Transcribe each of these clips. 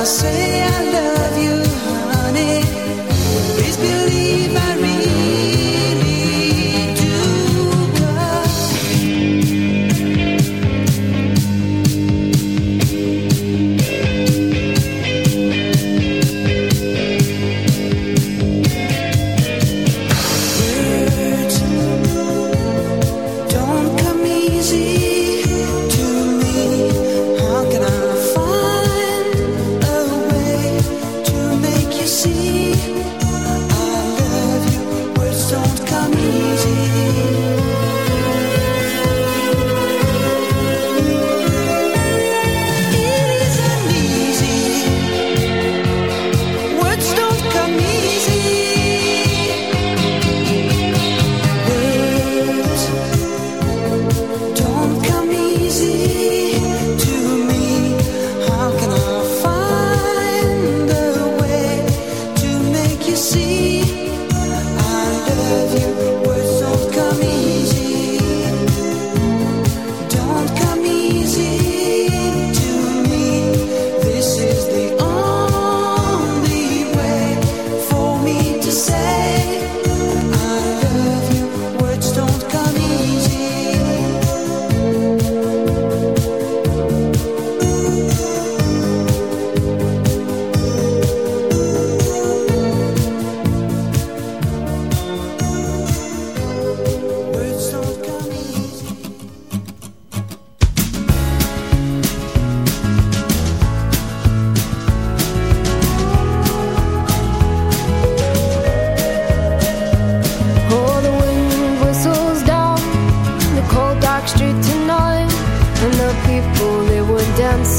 I say I love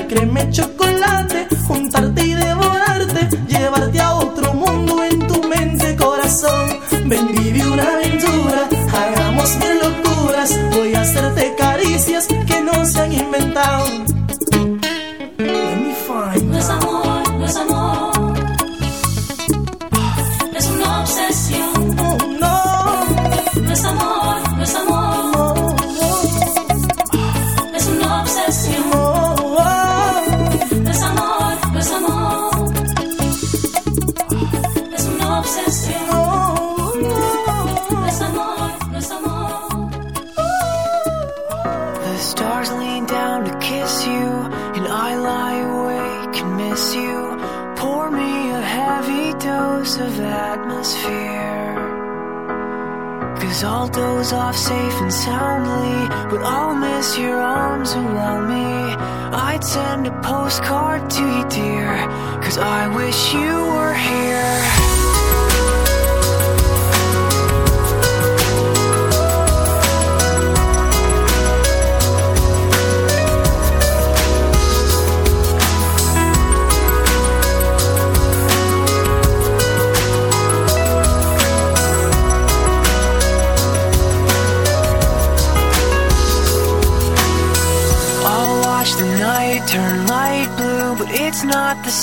créeme, chocolate.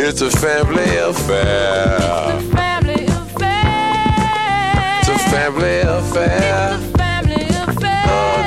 It's a family affair. It's a family affair. It's a family affair. It's a family affair. What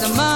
the money.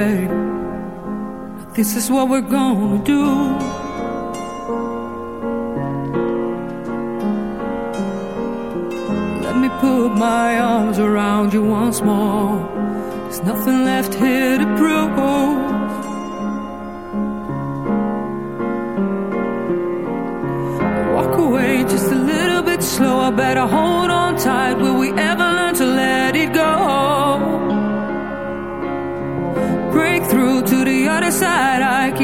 This is what we're gonna do. Let me put my arms around you once more. There's nothing left here to prove. Walk away just a little bit slower. Better hold on tight. Will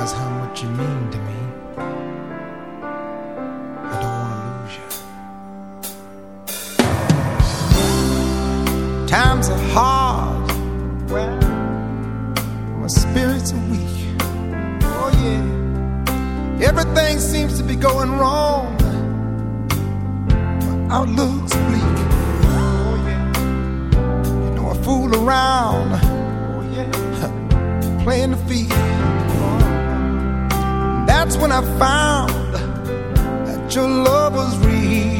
realize how much you mean to me. I don't want to lose you. Times are hard. Well, my spirits are weak. Oh, yeah. Everything seems to be going wrong. My outlook's bleak. Oh, yeah. You know, I fool around. Oh, yeah. Playing the field. That's when I found that your love was real.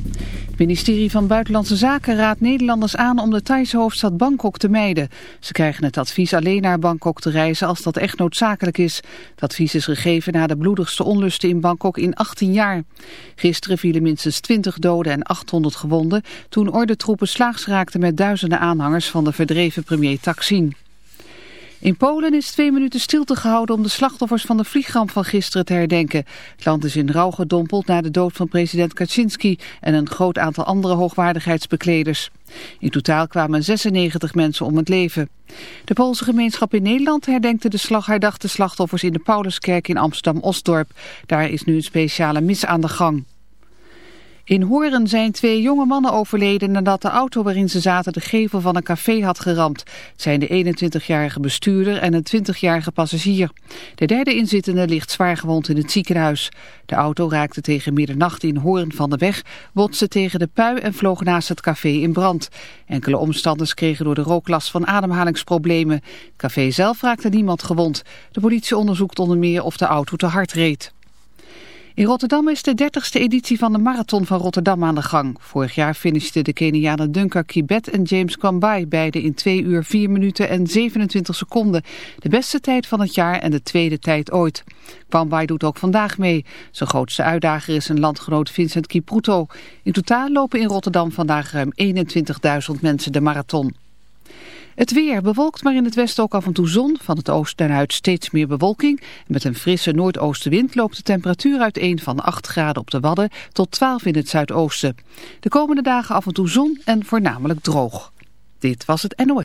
ministerie van Buitenlandse Zaken raadt Nederlanders aan om de Thaise hoofdstad Bangkok te mijden. Ze krijgen het advies alleen naar Bangkok te reizen als dat echt noodzakelijk is. Het advies is gegeven na de bloedigste onlusten in Bangkok in 18 jaar. Gisteren vielen minstens 20 doden en 800 gewonden toen ordentroepen slaags raakten met duizenden aanhangers van de verdreven premier Taksin. In Polen is twee minuten stilte gehouden om de slachtoffers van de vliegramp van gisteren te herdenken. Het land is in rouw gedompeld na de dood van president Kaczynski en een groot aantal andere hoogwaardigheidsbekleders. In totaal kwamen 96 mensen om het leven. De Poolse gemeenschap in Nederland herdenkte de slag, herdachte slachtoffers in de Pauluskerk in Amsterdam-Osdorp. Daar is nu een speciale mis aan de gang. In Horen zijn twee jonge mannen overleden nadat de auto waarin ze zaten de gevel van een café had geramd. Het zijn de 21-jarige bestuurder en een 20-jarige passagier. De derde inzittende ligt zwaargewond in het ziekenhuis. De auto raakte tegen middernacht in Hoorn van de weg, botste tegen de pui en vloog naast het café in brand. Enkele omstanders kregen door de rook last van ademhalingsproblemen. Het café zelf raakte niemand gewond. De politie onderzoekt onder meer of de auto te hard reed. In Rotterdam is de 30ste editie van de Marathon van Rotterdam aan de gang. Vorig jaar finishten de Kenianen Duncan Kibet en James Kwambai beide in 2 uur 4 minuten en 27 seconden. De beste tijd van het jaar en de tweede tijd ooit. Kwambai doet ook vandaag mee. Zijn grootste uitdager is zijn landgenoot Vincent Kipruto. In totaal lopen in Rotterdam vandaag ruim 21.000 mensen de marathon. Het weer bewolkt, maar in het westen ook af en toe zon. Van het oosten naar uit steeds meer bewolking. Met een frisse noordoostenwind loopt de temperatuur uiteen van 8 graden op de Wadden tot 12 in het zuidoosten. De komende dagen af en toe zon en voornamelijk droog. Dit was het NOS.